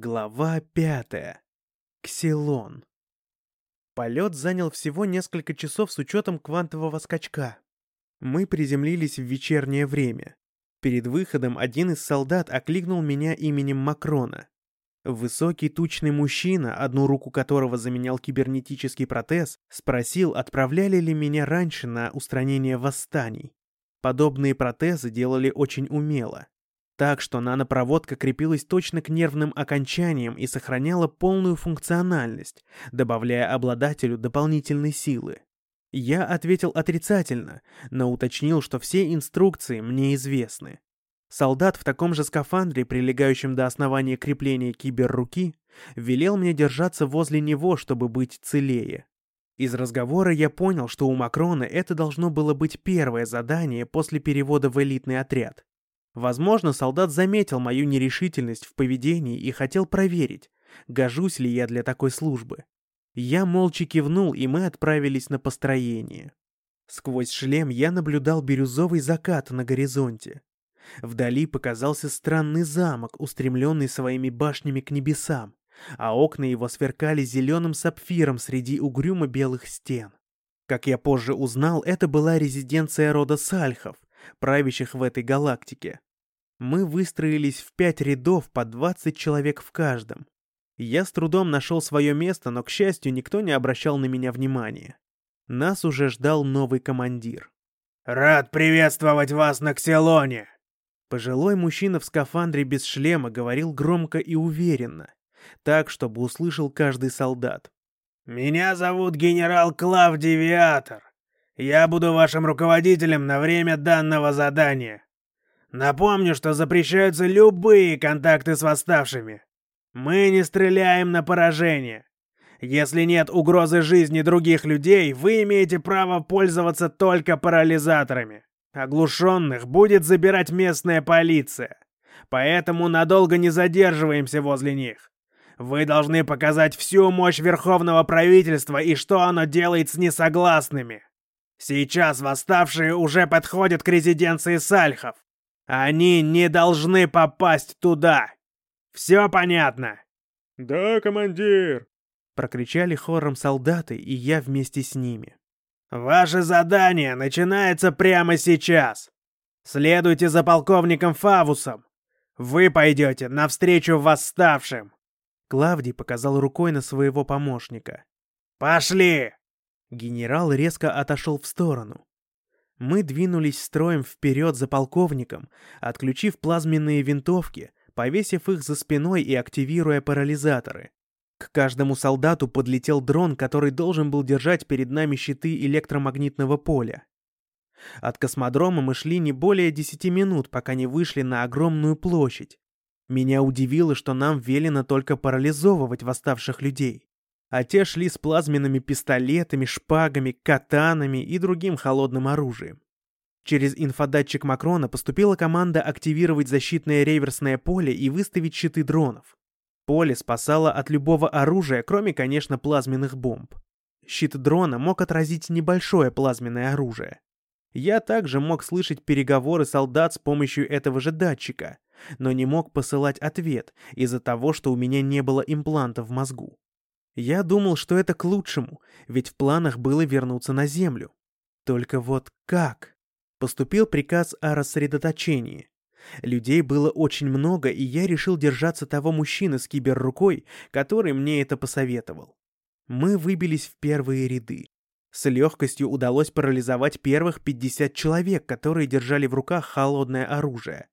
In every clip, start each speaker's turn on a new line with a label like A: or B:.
A: Глава пятая. Ксилон. Полет занял всего несколько часов с учетом квантового скачка. Мы приземлились в вечернее время. Перед выходом один из солдат окликнул меня именем Макрона. Высокий тучный мужчина, одну руку которого заменял кибернетический протез, спросил, отправляли ли меня раньше на устранение восстаний. Подобные протезы делали очень умело. Так что нанопроводка крепилась точно к нервным окончаниям и сохраняла полную функциональность, добавляя обладателю дополнительной силы. Я ответил отрицательно, но уточнил, что все инструкции мне известны. Солдат в таком же скафандре, прилегающем до основания крепления киберруки, велел мне держаться возле него, чтобы быть целее. Из разговора я понял, что у Макрона это должно было быть первое задание после перевода в элитный отряд. Возможно, солдат заметил мою нерешительность в поведении и хотел проверить, гожусь ли я для такой службы. Я молча кивнул, и мы отправились на построение. Сквозь шлем я наблюдал бирюзовый закат на горизонте. Вдали показался странный замок, устремленный своими башнями к небесам а окна его сверкали зеленым сапфиром среди угрюмо-белых стен. Как я позже узнал, это была резиденция рода Сальхов, правящих в этой галактике. Мы выстроились в пять рядов по 20 человек в каждом. Я с трудом нашел свое место, но, к счастью, никто не обращал на меня внимания. Нас уже ждал новый командир.
B: «Рад приветствовать вас на Кселоне!»
A: Пожилой мужчина в скафандре без шлема говорил громко и уверенно так, чтобы услышал каждый солдат.
B: «Меня зовут генерал Клавдий Виатор. Я буду вашим руководителем на время данного задания. Напомню, что запрещаются любые контакты с восставшими. Мы не стреляем на поражение. Если нет угрозы жизни других людей, вы имеете право пользоваться только парализаторами. Оглушенных будет забирать местная полиция. Поэтому надолго не задерживаемся возле них. Вы должны показать всю мощь Верховного правительства и что оно делает с несогласными. Сейчас восставшие уже подходят к резиденции Сальхов. Они не должны попасть туда. Все понятно?»
C: «Да, командир!»
A: Прокричали хором солдаты, и я вместе с ними.
B: «Ваше задание начинается прямо сейчас. Следуйте за полковником Фавусом. Вы пойдете навстречу восставшим.
A: Клавдий показал рукой на своего помощника.
B: «Пошли!»
A: Генерал резко отошел в сторону. Мы двинулись строем вперед за полковником, отключив плазменные винтовки, повесив их за спиной и активируя парализаторы. К каждому солдату подлетел дрон, который должен был держать перед нами щиты электромагнитного поля. От космодрома мы шли не более десяти минут, пока не вышли на огромную площадь. Меня удивило, что нам велено только парализовывать восставших людей. А те шли с плазменными пистолетами, шпагами, катанами и другим холодным оружием. Через инфодатчик Макрона поступила команда активировать защитное реверсное поле и выставить щиты дронов. Поле спасало от любого оружия, кроме, конечно, плазменных бомб. Щит дрона мог отразить небольшое плазменное оружие. Я также мог слышать переговоры солдат с помощью этого же датчика, но не мог посылать ответ из-за того, что у меня не было импланта в мозгу. Я думал, что это к лучшему, ведь в планах было вернуться на Землю. Только вот как? Поступил приказ о рассредоточении. Людей было очень много, и я решил держаться того мужчины с киберрукой, который мне это посоветовал. Мы выбились в первые ряды. С легкостью удалось парализовать первых 50 человек, которые держали в руках холодное оружие.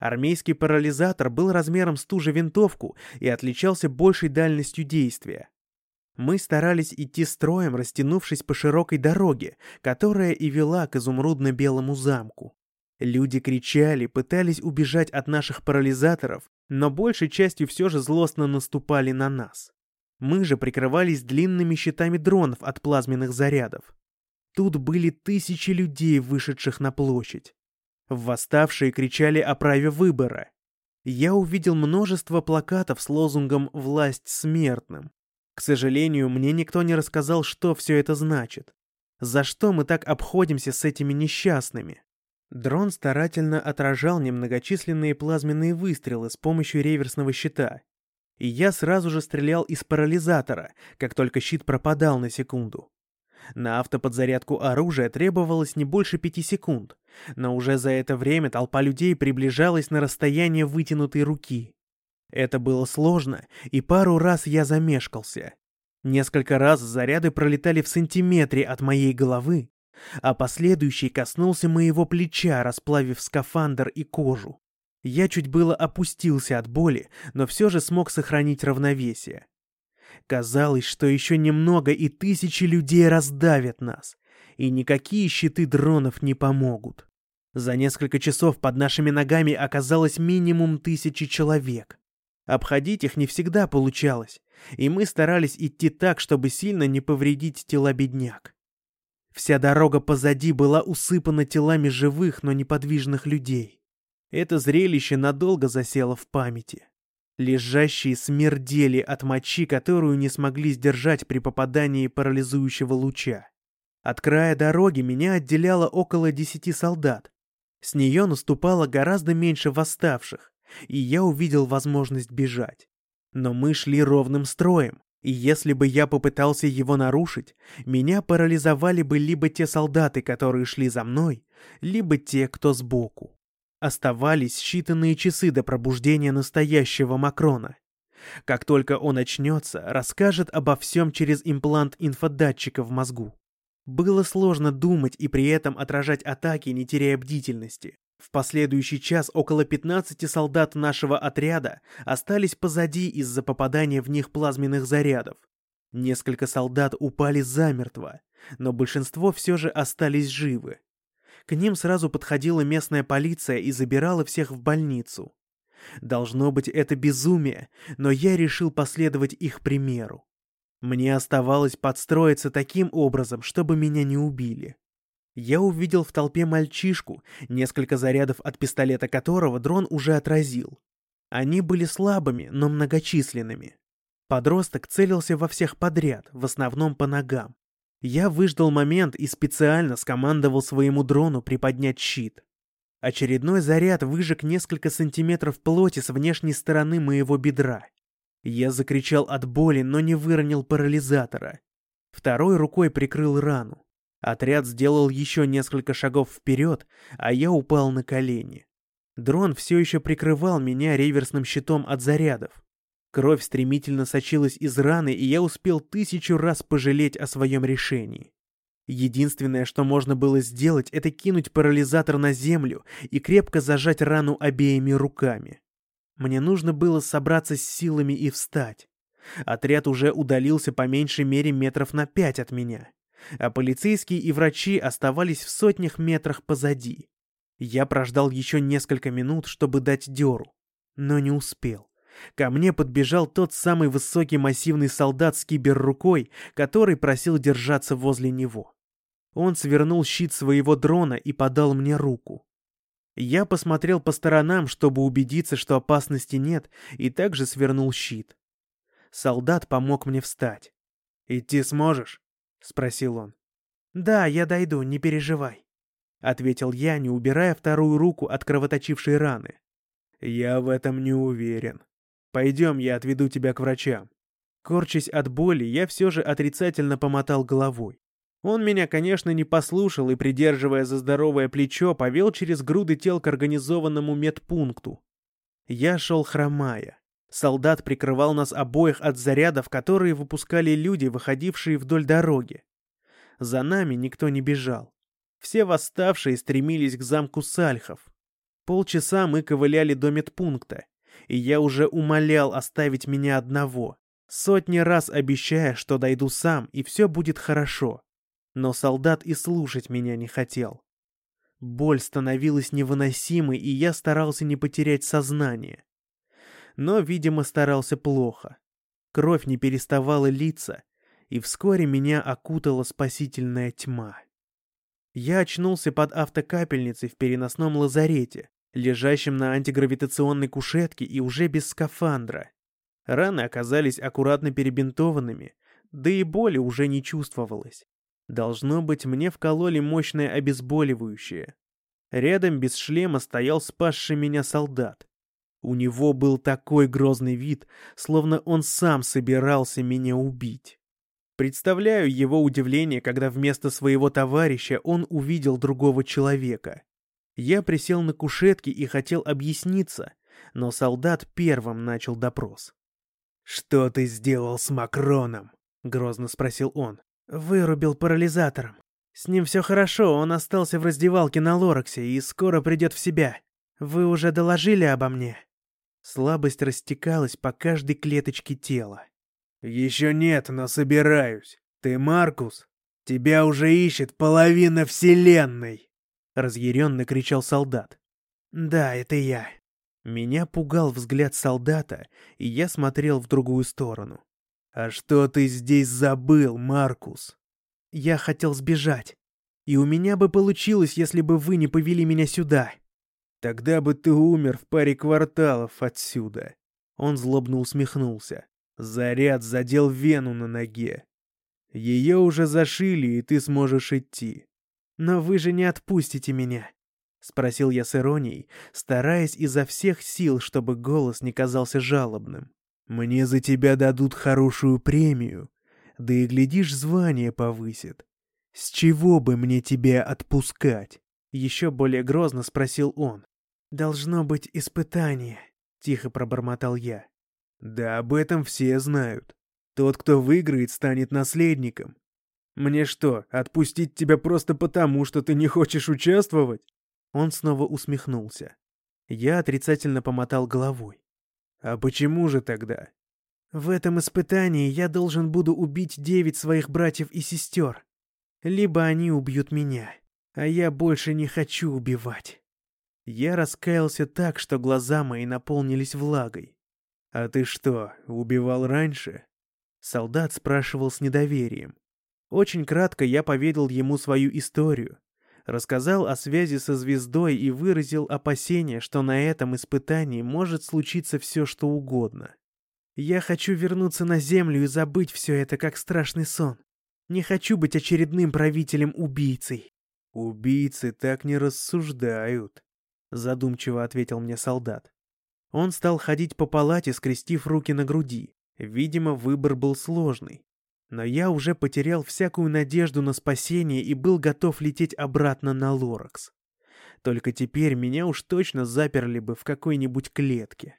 A: Армейский парализатор был размером с ту же винтовку и отличался большей дальностью действия. Мы старались идти строем, растянувшись по широкой дороге, которая и вела к изумрудно-белому замку. Люди кричали, пытались убежать от наших парализаторов, но большей частью все же злостно наступали на нас. Мы же прикрывались длинными щитами дронов от плазменных зарядов. Тут были тысячи людей, вышедших на площадь. Восставшие кричали о праве выбора. Я увидел множество плакатов с лозунгом «Власть смертным». К сожалению, мне никто не рассказал, что все это значит. За что мы так обходимся с этими несчастными? Дрон старательно отражал немногочисленные плазменные выстрелы с помощью реверсного щита. И я сразу же стрелял из парализатора, как только щит пропадал на секунду. На автоподзарядку оружия требовалось не больше пяти секунд, но уже за это время толпа людей приближалась на расстояние вытянутой руки. Это было сложно, и пару раз я замешкался. Несколько раз заряды пролетали в сантиметре от моей головы, а последующий коснулся моего плеча, расплавив скафандр и кожу. Я чуть было опустился от боли, но все же смог сохранить равновесие. Казалось, что еще немного, и тысячи людей раздавят нас, и никакие щиты дронов не помогут. За несколько часов под нашими ногами оказалось минимум тысячи человек. Обходить их не всегда получалось, и мы старались идти так, чтобы сильно не повредить тела бедняк. Вся дорога позади была усыпана телами живых, но неподвижных людей. Это зрелище надолго засело в памяти. Лежащие смердели от мочи, которую не смогли сдержать при попадании парализующего луча. От края дороги меня отделяло около десяти солдат. С нее наступало гораздо меньше восставших, и я увидел возможность бежать. Но мы шли ровным строем, и если бы я попытался его нарушить, меня парализовали бы либо те солдаты, которые шли за мной, либо те, кто сбоку. Оставались считанные часы до пробуждения настоящего Макрона. Как только он очнется, расскажет обо всем через имплант инфодатчика в мозгу. Было сложно думать и при этом отражать атаки, не теряя бдительности. В последующий час около 15 солдат нашего отряда остались позади из-за попадания в них плазменных зарядов. Несколько солдат упали замертво, но большинство все же остались живы. К ним сразу подходила местная полиция и забирала всех в больницу. Должно быть, это безумие, но я решил последовать их примеру. Мне оставалось подстроиться таким образом, чтобы меня не убили. Я увидел в толпе мальчишку, несколько зарядов от пистолета которого дрон уже отразил. Они были слабыми, но многочисленными. Подросток целился во всех подряд, в основном по ногам. Я выждал момент и специально скомандовал своему дрону приподнять щит. Очередной заряд выжег несколько сантиметров плоти с внешней стороны моего бедра. Я закричал от боли, но не выронил парализатора. Второй рукой прикрыл рану. Отряд сделал еще несколько шагов вперед, а я упал на колени. Дрон все еще прикрывал меня реверсным щитом от зарядов. Кровь стремительно сочилась из раны, и я успел тысячу раз пожалеть о своем решении. Единственное, что можно было сделать, это кинуть парализатор на землю и крепко зажать рану обеими руками. Мне нужно было собраться с силами и встать. Отряд уже удалился по меньшей мере метров на пять от меня, а полицейские и врачи оставались в сотнях метрах позади. Я прождал еще несколько минут, чтобы дать дёру, но не успел. Ко мне подбежал тот самый высокий массивный солдат с киберрукой, который просил держаться возле него. Он свернул щит своего дрона и подал мне руку. Я посмотрел по сторонам, чтобы убедиться, что опасности нет, и также свернул щит. Солдат помог мне встать. «Идти сможешь?» — спросил он. «Да, я дойду, не переживай», — ответил я, не убирая вторую руку от кровоточившей раны. «Я в этом не уверен», Пойдем, я отведу тебя к врачам». Корчась от боли, я все же отрицательно помотал головой. Он меня, конечно, не послушал и, придерживая за здоровое плечо, повел через груды тел к организованному медпункту. Я шел хромая. Солдат прикрывал нас обоих от зарядов, которые выпускали люди, выходившие вдоль дороги. За нами никто не бежал. Все восставшие стремились к замку Сальхов. Полчаса мы ковыляли до медпункта, и я уже умолял оставить меня одного, сотни раз обещая, что дойду сам, и все будет хорошо. Но солдат и слушать меня не хотел. Боль становилась невыносимой, и я старался не потерять сознание. Но, видимо, старался плохо. Кровь не переставала литься, и вскоре меня окутала спасительная тьма. Я очнулся под автокапельницей в переносном лазарете, лежащим на антигравитационной кушетке и уже без скафандра. Раны оказались аккуратно перебинтованными, да и боли уже не чувствовалось. Должно быть, мне вкололи мощное обезболивающее. Рядом без шлема стоял спасший меня солдат. У него был такой грозный вид, словно он сам собирался меня убить. Представляю его удивление, когда вместо своего товарища он увидел другого человека. Я присел на кушетке и хотел объясниться, но солдат первым начал допрос.
B: «Что ты сделал с Макроном?» — грозно спросил он.
A: «Вырубил парализатором. С ним все хорошо, он остался в раздевалке на Лораксе и скоро придет в себя. Вы уже доложили обо мне?» Слабость растекалась по каждой клеточке тела.
B: «Еще нет, но собираюсь. Ты Маркус? Тебя уже ищет половина Вселенной!»
A: Разъяренно кричал солдат. «Да, это я». Меня пугал взгляд солдата, и я смотрел в другую сторону.
B: «А что ты здесь забыл, Маркус?»
A: «Я хотел сбежать. И у меня бы получилось, если бы вы не повели меня сюда».
B: «Тогда бы ты умер в паре кварталов отсюда».
A: Он злобно усмехнулся.
B: Заряд задел вену на ноге. Ее уже зашили, и ты сможешь идти.
A: Но вы же не отпустите меня. — спросил я с иронией, стараясь изо всех сил, чтобы голос не казался жалобным.
B: «Мне за тебя дадут хорошую премию, да и, глядишь, звание повысит. С чего бы мне тебя отпускать?»
A: Еще более грозно спросил он. «Должно быть испытание», — тихо пробормотал я.
B: Да об этом все знают. Тот, кто выиграет, станет наследником. Мне что, отпустить тебя просто потому, что ты не хочешь участвовать?
A: Он снова усмехнулся. Я отрицательно помотал головой.
B: А почему же тогда?
A: В этом испытании я должен буду убить девять своих братьев и сестер. Либо они убьют меня, а я больше не хочу убивать. Я раскаялся так, что глаза мои наполнились влагой.
B: «А ты что, убивал раньше?»
A: Солдат спрашивал с недоверием. Очень кратко я поведал ему свою историю. Рассказал о связи со звездой и выразил опасение, что на этом испытании может случиться все, что угодно. Я хочу вернуться на Землю и забыть все это, как страшный сон. Не хочу быть очередным правителем-убийцей.
B: «Убийцы так не рассуждают», — задумчиво ответил мне солдат.
A: Он стал ходить по палате, скрестив руки на груди. Видимо, выбор был сложный. Но я уже потерял всякую надежду на спасение и был готов лететь обратно на Лоракс. Только теперь меня уж точно заперли бы в какой-нибудь клетке.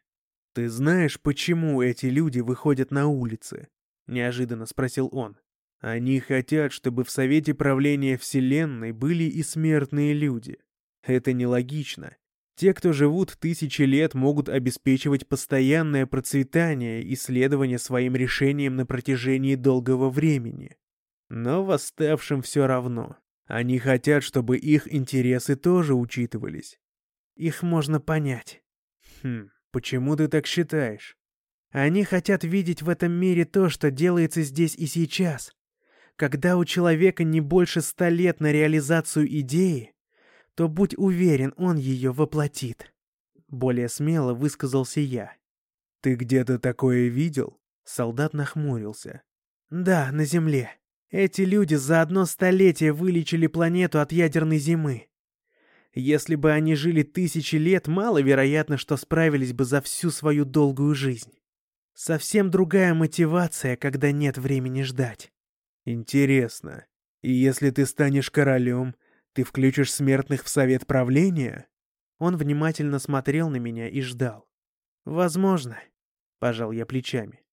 B: «Ты знаешь, почему эти люди выходят на улицы?» — неожиданно спросил он. «Они хотят, чтобы в Совете правления Вселенной были и смертные люди. Это нелогично. Те, кто живут тысячи лет, могут обеспечивать постоянное процветание и следование своим решениям на протяжении долгого времени. Но восставшим все равно. Они хотят, чтобы их интересы тоже учитывались.
A: Их можно понять.
B: Хм, почему ты так считаешь?
A: Они хотят видеть в этом мире то, что делается здесь и сейчас. Когда у человека не больше ста лет на реализацию идеи, то будь уверен, он ее воплотит. Более смело высказался я.
B: Ты где-то такое видел?
A: Солдат нахмурился. Да, на Земле. Эти люди за одно столетие вылечили планету от ядерной зимы. Если бы они жили тысячи лет, маловероятно, что справились бы за всю свою долгую жизнь. Совсем другая мотивация, когда нет времени ждать.
B: Интересно. И если ты станешь королем, ты включишь смертных в совет правления?»
A: Он внимательно смотрел на меня и ждал. «Возможно», — пожал я плечами.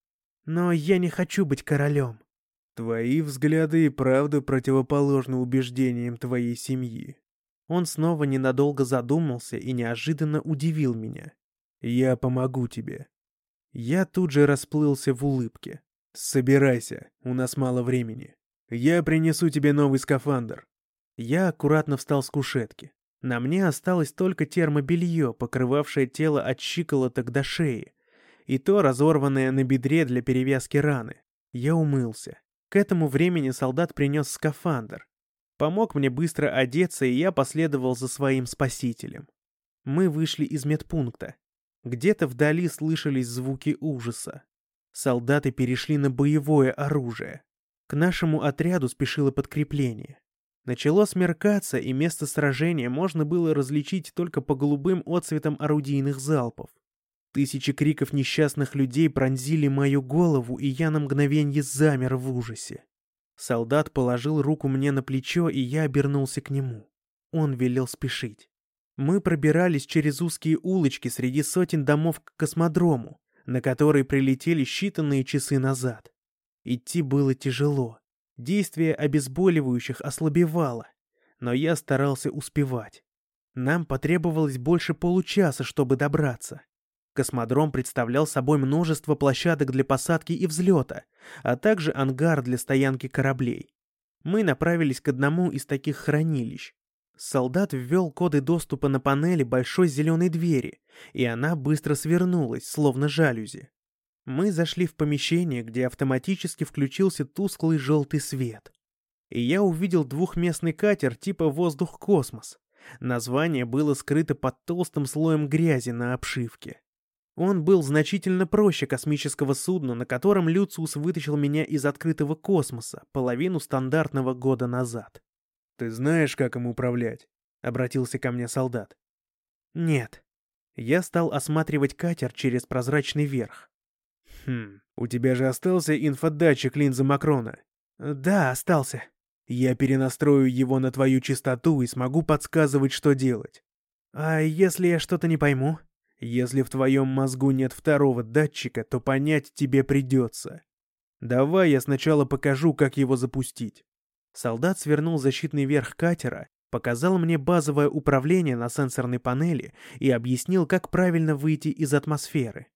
A: «Но я не хочу быть королем».
B: «Твои взгляды и правда противоположны убеждениям твоей семьи».
A: Он снова ненадолго задумался и неожиданно удивил меня.
B: «Я помогу тебе».
A: Я тут же расплылся в улыбке.
B: «Собирайся, у нас мало времени. Я принесу тебе новый скафандр.
A: Я аккуратно встал с кушетки. На мне осталось только термобелье, покрывавшее тело от щиколоток до шеи, и то разорванное на бедре для перевязки раны. Я умылся. К этому времени солдат принес скафандр. Помог мне быстро одеться, и я последовал за своим спасителем. Мы вышли из медпункта. Где-то вдали слышались звуки ужаса. Солдаты перешли на боевое оружие. К нашему отряду спешило подкрепление. Начало смеркаться, и место сражения можно было различить только по голубым отцветам орудийных залпов. Тысячи криков несчастных людей пронзили мою голову, и я на мгновенье замер в ужасе. Солдат положил руку мне на плечо, и я обернулся к нему. Он велел спешить. Мы пробирались через узкие улочки среди сотен домов к космодрому, на который прилетели считанные часы назад. Идти было тяжело. Действие обезболивающих ослабевало, но я старался успевать. Нам потребовалось больше получаса, чтобы добраться. Космодром представлял собой множество площадок для посадки и взлета, а также ангар для стоянки кораблей. Мы направились к одному из таких хранилищ. Солдат ввел коды доступа на панели большой зеленой двери, и она быстро свернулась, словно жалюзи. Мы зашли в помещение, где автоматически включился тусклый желтый свет. И я увидел двухместный катер типа «Воздух-космос». Название было скрыто под толстым слоем грязи на обшивке. Он был значительно проще космического судна, на котором Люциус вытащил меня из открытого космоса половину стандартного года назад.
C: «Ты знаешь, как им управлять?» — обратился ко мне солдат.
A: «Нет». Я стал осматривать катер через прозрачный верх.
C: «Хм, у тебя же остался инфодатчик линзы Макрона?»
A: «Да, остался».
C: «Я перенастрою его на твою частоту и смогу подсказывать, что делать».
A: «А если я что-то не пойму?»
C: Если в твоем мозгу нет второго датчика, то понять тебе придется. Давай я сначала покажу, как его запустить.
A: Солдат свернул защитный верх катера, показал мне базовое управление на сенсорной панели и объяснил, как правильно выйти из атмосферы.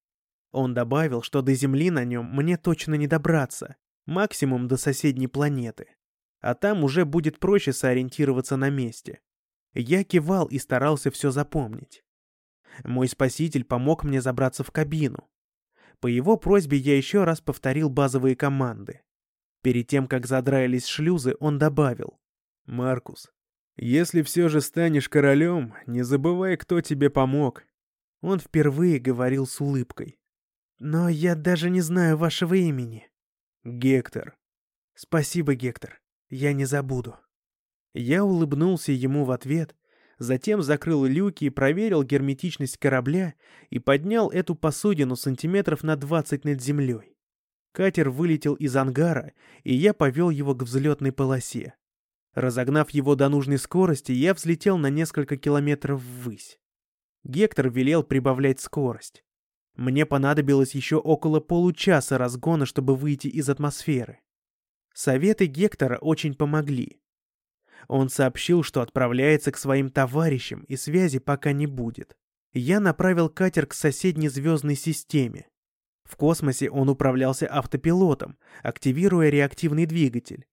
A: Он добавил, что до Земли на нем мне точно не добраться, максимум до соседней планеты. А там уже будет проще сориентироваться на месте. Я кивал и старался все запомнить. Мой спаситель помог мне забраться в кабину. По его просьбе я еще раз повторил базовые команды. Перед тем, как задраились шлюзы, он добавил.
C: «Маркус, если все же станешь королем, не забывай, кто тебе помог».
A: Он впервые говорил с улыбкой. «Но я даже не знаю вашего имени».
C: «Гектор».
A: «Спасибо, Гектор. Я не забуду». Я улыбнулся ему в ответ затем закрыл люки и проверил герметичность корабля и поднял эту посудину сантиметров на 20 над землей. Катер вылетел из ангара, и я повел его к взлетной полосе. Разогнав его до нужной скорости, я взлетел на несколько километров ввысь. Гектор велел прибавлять скорость. Мне понадобилось еще около получаса разгона, чтобы выйти из атмосферы. Советы Гектора очень помогли. Он сообщил, что отправляется к своим товарищам и связи пока не будет. Я направил катер к соседней звездной системе. В космосе он управлялся автопилотом, активируя реактивный двигатель.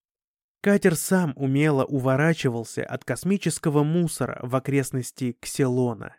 A: Катер сам умело уворачивался от космического мусора в окрестности Кселона.